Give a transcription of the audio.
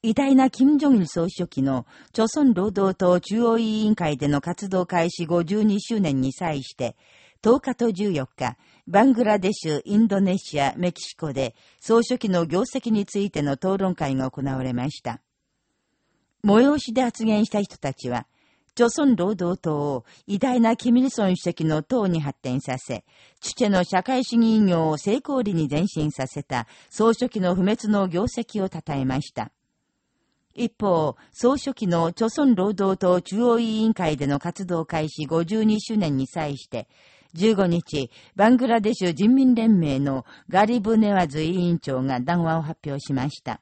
偉大な金正日総書記の、朝鮮労働党中央委員会での活動開始52周年に際して、10日と14日、バングラデシュ、インドネシア、メキシコで、総書記の業績についての討論会が行われました。催しで発言した人たちは、朝鮮労働党を偉大なキミルソン主席の党に発展させ、チュチェの社会主義業を成功裏に前進させた総書記の不滅の業績を称えました。一方、総書記の朝鮮労働党中央委員会での活動開始52周年に際して、15日、バングラデシュ人民連盟のガリブ・ネワズ委員長が談話を発表しました。